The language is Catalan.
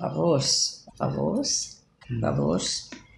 Favors, favors, mm. favors.